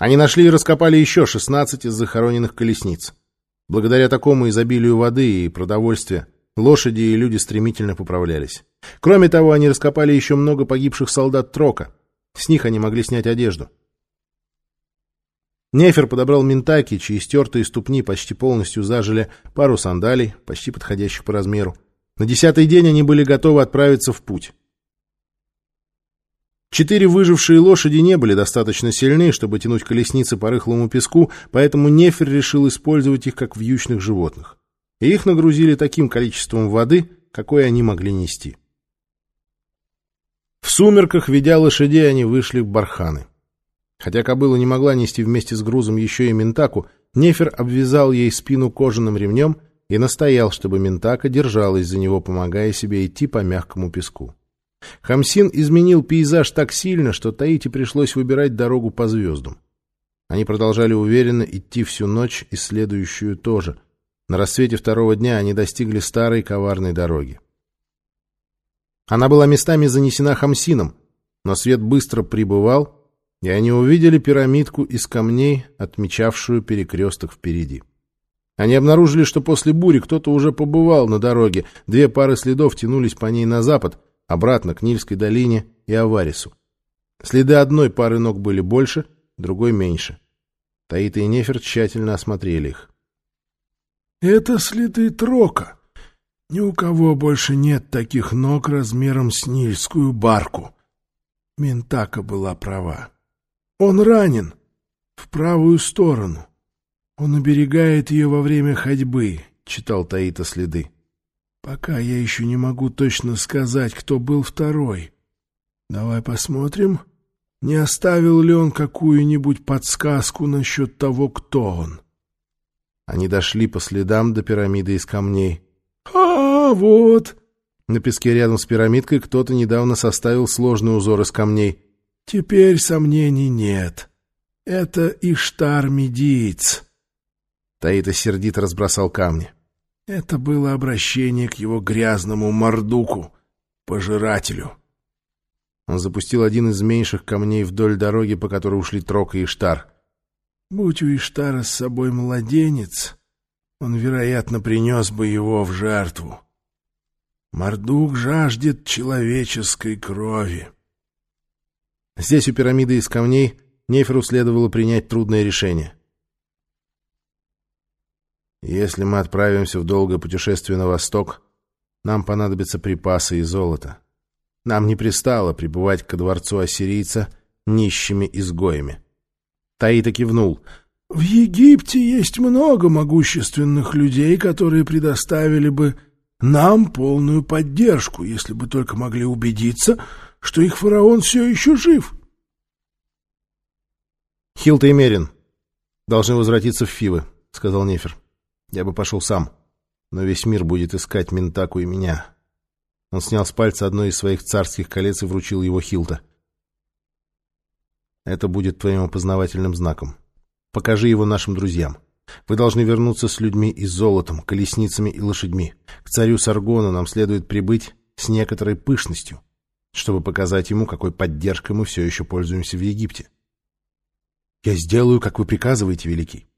Они нашли и раскопали еще 16 из захороненных колесниц. Благодаря такому изобилию воды и продовольствия лошади и люди стремительно поправлялись. Кроме того, они раскопали еще много погибших солдат Трока. С них они могли снять одежду. Нефер подобрал ментаки, чьи стертые ступни почти полностью зажили, пару сандалий, почти подходящих по размеру. На десятый день они были готовы отправиться в путь. Четыре выжившие лошади не были достаточно сильны, чтобы тянуть колесницы по рыхлому песку, поэтому Нефер решил использовать их как вьючных животных. И их нагрузили таким количеством воды, какое они могли нести. В сумерках, ведя лошадей, они вышли в барханы. Хотя кобыла не могла нести вместе с грузом еще и ментаку, Нефер обвязал ей спину кожаным ремнем и настоял, чтобы ментака держалась за него, помогая себе идти по мягкому песку. Хамсин изменил пейзаж так сильно, что Таити пришлось выбирать дорогу по звездам. Они продолжали уверенно идти всю ночь и следующую тоже. На рассвете второго дня они достигли старой коварной дороги. Она была местами занесена Хамсином, но свет быстро прибывал, и они увидели пирамидку из камней, отмечавшую перекресток впереди. Они обнаружили, что после бури кто-то уже побывал на дороге, две пары следов тянулись по ней на запад — обратно к Нильской долине и Аварису. Следы одной пары ног были больше, другой меньше. Таита и Нефер тщательно осмотрели их. — Это следы Трока. Ни у кого больше нет таких ног размером с Нильскую барку. Ментака была права. Он ранен в правую сторону. Он оберегает ее во время ходьбы, — читал Таита следы. Пока я еще не могу точно сказать, кто был второй. Давай посмотрим, не оставил ли он какую-нибудь подсказку насчет того, кто он. Они дошли по следам до пирамиды из камней. «А, вот!» На песке рядом с пирамидкой кто-то недавно составил сложный узор из камней. «Теперь сомнений нет. Это Иштар-медиец». Таита сердито разбросал камни. Это было обращение к его грязному мордуку, пожирателю. Он запустил один из меньших камней вдоль дороги, по которой ушли Трок и Иштар. Будь у Иштара с собой младенец, он, вероятно, принес бы его в жертву. Мордук жаждет человеческой крови. Здесь у пирамиды из камней Неферу следовало принять трудное решение. Если мы отправимся в долгое путешествие на восток, нам понадобятся припасы и золото. Нам не пристало пребывать ко дворцу ассирийца нищими изгоями. Таита кивнул. «В Египте есть много могущественных людей, которые предоставили бы нам полную поддержку, если бы только могли убедиться, что их фараон все еще жив». «Хилта и Мерин должны возвратиться в Фивы», — сказал Нефер. Я бы пошел сам, но весь мир будет искать Ментаку и меня. Он снял с пальца одно из своих царских колец и вручил его Хилта. Это будет твоим опознавательным знаком. Покажи его нашим друзьям. Вы должны вернуться с людьми и золотом, колесницами и лошадьми. К царю Саргону нам следует прибыть с некоторой пышностью, чтобы показать ему, какой поддержкой мы все еще пользуемся в Египте. Я сделаю, как вы приказываете, Великий.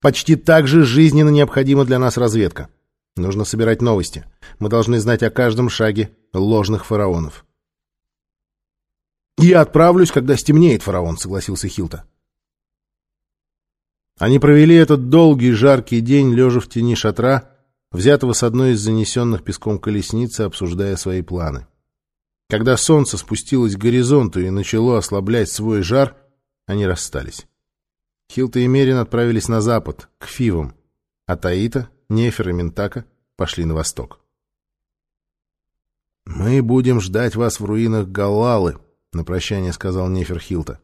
Почти так же жизненно необходима для нас разведка. Нужно собирать новости. Мы должны знать о каждом шаге ложных фараонов. «Я отправлюсь, когда стемнеет, фараон», — согласился Хилта. Они провели этот долгий жаркий день, лежа в тени шатра, взятого с одной из занесенных песком колесницы, обсуждая свои планы. Когда солнце спустилось к горизонту и начало ослаблять свой жар, они расстались. Хилта и Мерин отправились на запад, к Фивам, а Таита, Нефер и Ментака пошли на восток. «Мы будем ждать вас в руинах Галлалы», — на прощание сказал Нефер Хилта.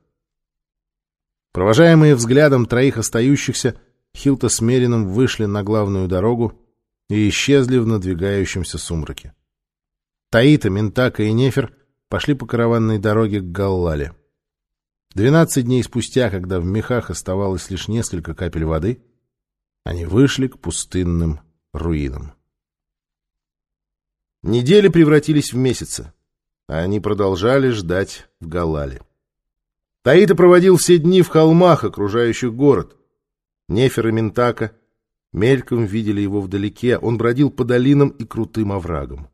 Провожаемые взглядом троих остающихся, Хилта с Мерином вышли на главную дорогу и исчезли в надвигающемся сумраке. Таита, Ментака и Нефер пошли по караванной дороге к Галлале. Двенадцать дней спустя, когда в мехах оставалось лишь несколько капель воды, они вышли к пустынным руинам. Недели превратились в месяцы, а они продолжали ждать в Галале. Таита проводил все дни в холмах, окружающих город. Нефер и Ментака мельком видели его вдалеке, он бродил по долинам и крутым оврагам.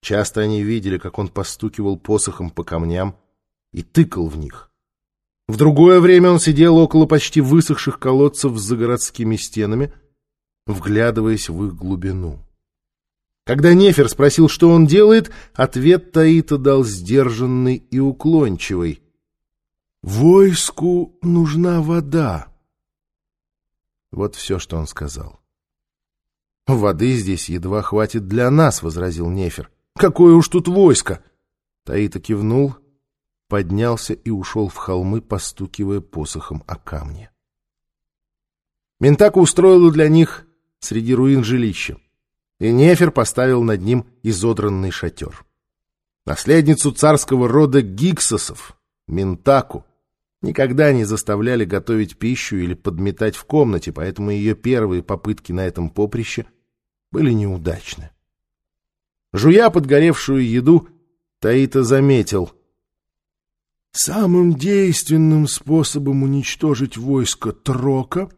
Часто они видели, как он постукивал посохом по камням и тыкал в них. В другое время он сидел около почти высохших колодцев за городскими стенами, вглядываясь в их глубину. Когда Нефер спросил, что он делает, ответ Таита дал сдержанный и уклончивый. «Войску нужна вода». Вот все, что он сказал. «Воды здесь едва хватит для нас», — возразил Нефер. «Какое уж тут войско!» Таита кивнул, поднялся и ушел в холмы, постукивая посохом о камни. Ментака устроила для них среди руин жилища и Нефер поставил над ним изодранный шатер. Наследницу царского рода Гиксосов, Ментаку, никогда не заставляли готовить пищу или подметать в комнате, поэтому ее первые попытки на этом поприще были неудачны. Жуя подгоревшую еду, Таита заметил. «Самым действенным способом уничтожить войско Трока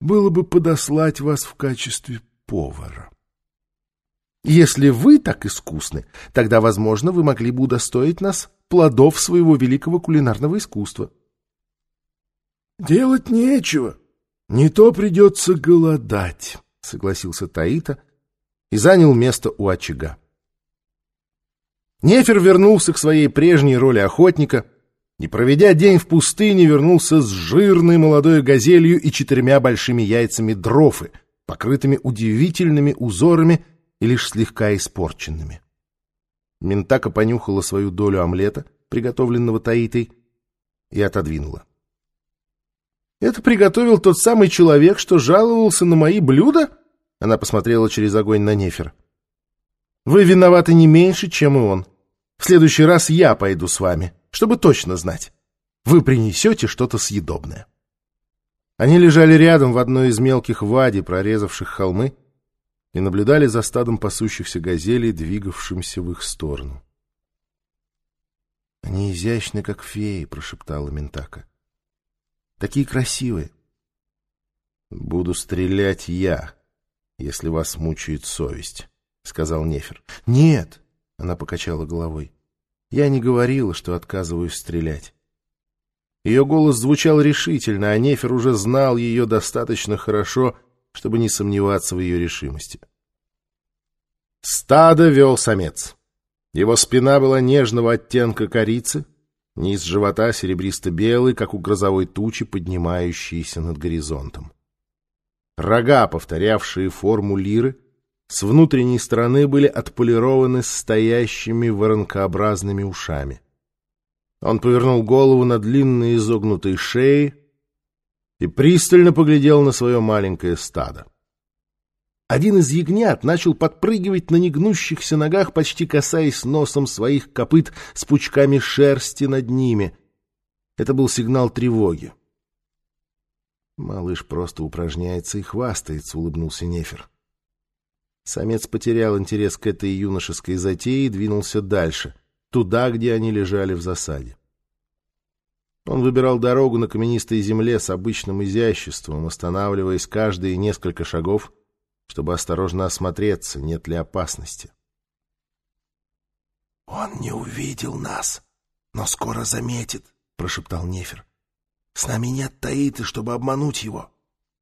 было бы подослать вас в качестве повара». Если вы так искусны, тогда, возможно, вы могли бы удостоить нас плодов своего великого кулинарного искусства. Делать нечего. Не то придется голодать, согласился Таита и занял место у очага. Нефер вернулся к своей прежней роли охотника и, проведя день в пустыне, вернулся с жирной молодой газелью и четырьмя большими яйцами дрофы, покрытыми удивительными узорами и лишь слегка испорченными. Ментака понюхала свою долю омлета, приготовленного Таитой, и отодвинула. «Это приготовил тот самый человек, что жаловался на мои блюда?» Она посмотрела через огонь на Нефер. «Вы виноваты не меньше, чем и он. В следующий раз я пойду с вами, чтобы точно знать. Вы принесете что-то съедобное». Они лежали рядом в одной из мелких вади, прорезавших холмы, и наблюдали за стадом пасущихся газелей, двигавшимся в их сторону. «Они изящны, как феи», — прошептала Ментака. «Такие красивые». «Буду стрелять я, если вас мучает совесть», — сказал Нефер. «Нет», — она покачала головой, — «я не говорила, что отказываюсь стрелять». Ее голос звучал решительно, а Нефер уже знал ее достаточно хорошо, — чтобы не сомневаться в ее решимости. Стадо вел самец. Его спина была нежного оттенка корицы, низ живота серебристо-белый, как у грозовой тучи, поднимающейся над горизонтом. Рога, повторявшие форму лиры, с внутренней стороны были отполированы стоящими воронкообразными ушами. Он повернул голову на длинные изогнутые шеи, и пристально поглядел на свое маленькое стадо. Один из ягнят начал подпрыгивать на негнущихся ногах, почти касаясь носом своих копыт с пучками шерсти над ними. Это был сигнал тревоги. «Малыш просто упражняется и хвастается», — улыбнулся Нефер. Самец потерял интерес к этой юношеской затее и двинулся дальше, туда, где они лежали в засаде. Он выбирал дорогу на каменистой земле с обычным изяществом, останавливаясь каждые несколько шагов, чтобы осторожно осмотреться, нет ли опасности. — Он не увидел нас, но скоро заметит, — прошептал Нефер. — С нами нет Таиты, чтобы обмануть его.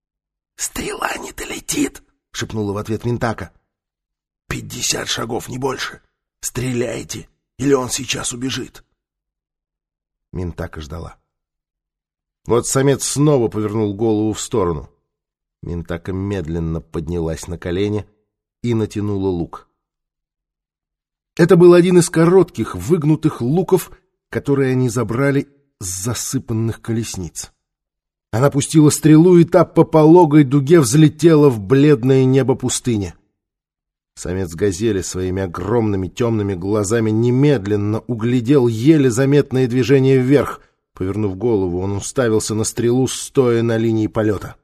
— Стрела не долетит, — шепнула в ответ Ментака. — Пятьдесят шагов, не больше. Стреляйте, или он сейчас убежит. — Ментака ждала. Вот самец снова повернул голову в сторону. Ментака медленно поднялась на колени и натянула лук. Это был один из коротких, выгнутых луков, которые они забрали с засыпанных колесниц. Она пустила стрелу, и та по пологой дуге взлетела в бледное небо пустыни. Самец газели своими огромными темными глазами немедленно углядел еле заметное движение вверх. Повернув голову, он уставился на стрелу, стоя на линии полета.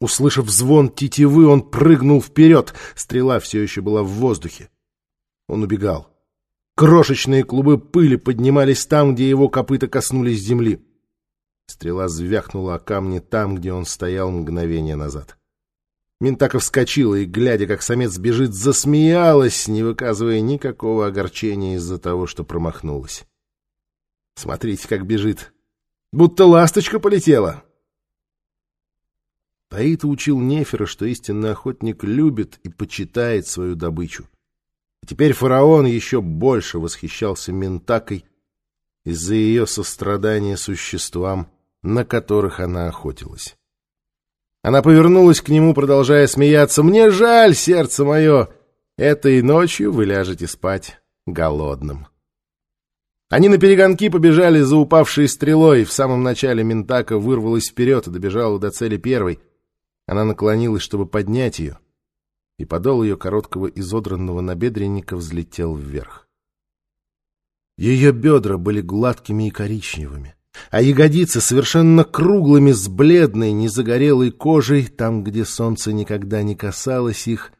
Услышав звон тетивы, он прыгнул вперед. Стрела все еще была в воздухе. Он убегал. Крошечные клубы пыли поднимались там, где его копыта коснулись земли. Стрела звякнула о камне там, где он стоял мгновение назад. Ментака вскочила и, глядя, как самец бежит, засмеялась, не выказывая никакого огорчения из-за того, что промахнулась. Смотрите, как бежит. Будто ласточка полетела. Таита учил Нефера, что истинный охотник любит и почитает свою добычу. И теперь фараон еще больше восхищался Ментакой из-за ее сострадания существам, на которых она охотилась. Она повернулась к нему, продолжая смеяться. «Мне жаль, сердце мое! Этой ночью вы ляжете спать голодным». Они на перегонки побежали за упавшей стрелой. В самом начале Ментака вырвалась вперед и добежала до цели первой. Она наклонилась, чтобы поднять ее и подол ее короткого изодранного набедренника взлетел вверх. Ее бедра были гладкими и коричневыми, а ягодицы совершенно круглыми с бледной, незагорелой кожей, там, где солнце никогда не касалось их,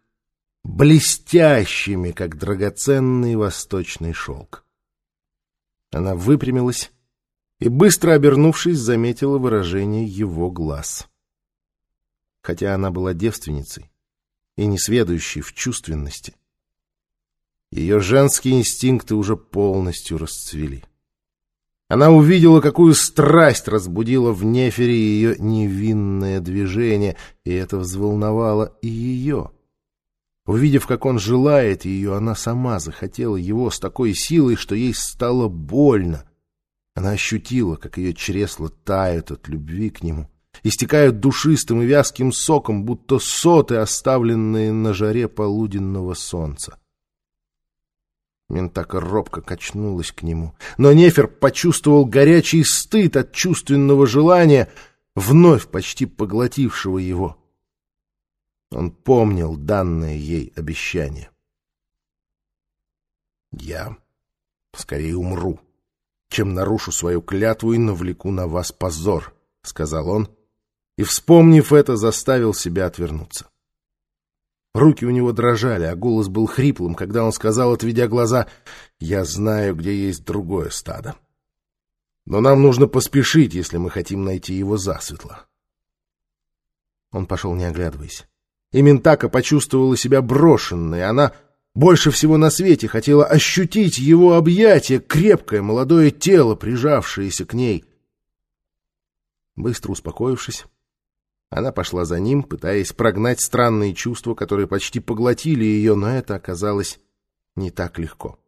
блестящими, как драгоценный восточный шелк. Она выпрямилась и, быстро обернувшись, заметила выражение его глаз. Хотя она была девственницей, и несведущей в чувственности. Ее женские инстинкты уже полностью расцвели. Она увидела, какую страсть разбудила в Нефере ее невинное движение, и это взволновало и ее. Увидев, как он желает ее, она сама захотела его с такой силой, что ей стало больно. Она ощутила, как ее чресла тают от любви к нему, истекают душистым и вязким соком, будто соты, оставленные на жаре полуденного солнца. Ментака робко качнулась к нему, но Нефер почувствовал горячий стыд от чувственного желания, вновь почти поглотившего его. Он помнил данное ей обещание. «Я скорее умру, чем нарушу свою клятву и навлеку на вас позор», — сказал он, и, вспомнив это, заставил себя отвернуться. Руки у него дрожали, а голос был хриплым, когда он сказал, отведя глаза, «Я знаю, где есть другое стадо. Но нам нужно поспешить, если мы хотим найти его засветло». Он пошел, не оглядываясь. И Ментака почувствовала себя брошенной. Она больше всего на свете хотела ощутить его объятие, крепкое молодое тело, прижавшееся к ней. Быстро успокоившись, она пошла за ним, пытаясь прогнать странные чувства, которые почти поглотили ее, но это оказалось не так легко.